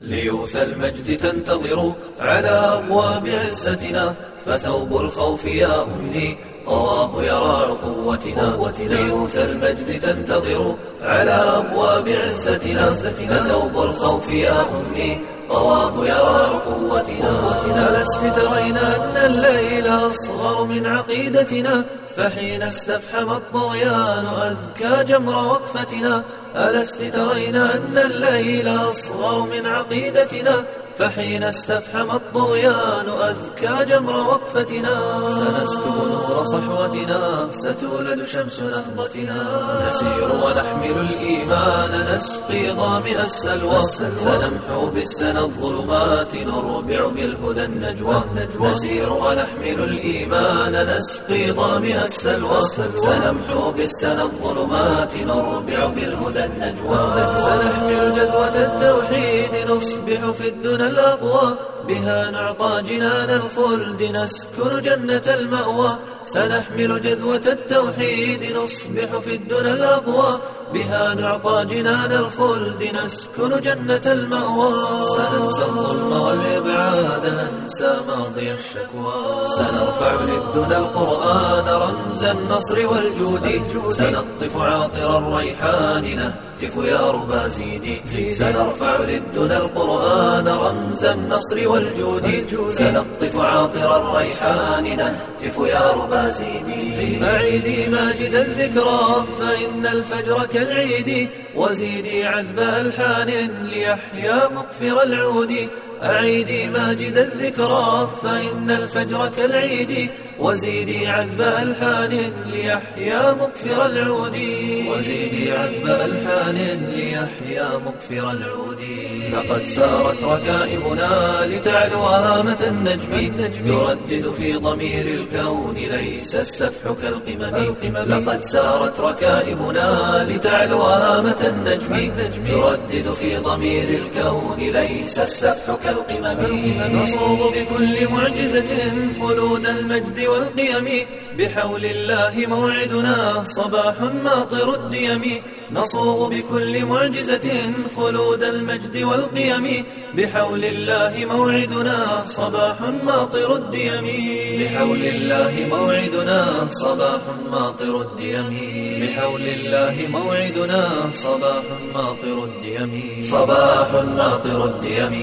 ليوث المجد تنتظر على أبواب عزتنا فثوب الخوف يا أمي طواه يرى قوتنا. ليوث المجد تنتظر على أبواب عزتنا فثوب الخوف يا أمي طواه يرى قوتنا لست ترين أن الليل أصغر من عقيدتنا فحين استفحم الطغيان أذكى جمر وقفتنا ألست ترين أن الليل أصغر من عقيدتنا فحين استفحم الطغيان أذكى جمر وقفتنا. سنسكب نور صحوتنا. ستولد شمس نهضتنا. نسير ونحمل الإيمان نسقي ظامئ السلوى. سنمحو بالسنى الظلمات نربع بالهدى النجوى. نسير ونحمل الإيمان نسقي ظامئ السلوى. سنمحو بالسنى الظلمات نربع بالهدى النجوى. سنحمل جذوة التوحيد نصبح في الدنى الأقوى بها نعطى جنان الخلد نسكن جنة المأوى. سنحمل جذوة التوحيد نصبح في الدنى الأقوى. بها نعطى جنان الخلد نسكن جنة المأوى. سننسى الظلم والإبعاد ننسى ماضي الشكوى. سنرفع للدنى القرآن رمز النصر والجود. سنقطف عاطر الريحان نهتف يا ربا زيدي. سنرفع للدنى القرآن رمز النصر والجود. سنقطف عاطر الريحان نهتف يا ربا زيدي. أعيدي ماجد الذكرى فإن الفجر كالعيد وزيدي عذب ألحان ليحيا مقفر العود. أعيدي ماجد الذكرى فإن الفجر كالعيد وزيدي عذب ألحان ليحيا مكفر العود. وزيدي عذب ألحان ليحيا مكفر العود. لقد سارت ركائبنا لتعلو هامة النجم. يردد في ضمير الكون ليس السفح كالقمم. لقد سارت ركائبنا لتعلو هامة النجم. يردد في ضمير الكون ليس السفح كالقمم. نصوغ بكل معجزة خلود المجد والقيم. بحول الله موعدنا صباح ماطر الديم. نصوغ بكل معجزة خلود المجد والقيم. بحول الله موعدنا صباح ماطر الديم. بحول الله موعدنا صباح ماطر الديم. بحول الله موعدنا صباح ماطر الديم. صباح ماطر الديم.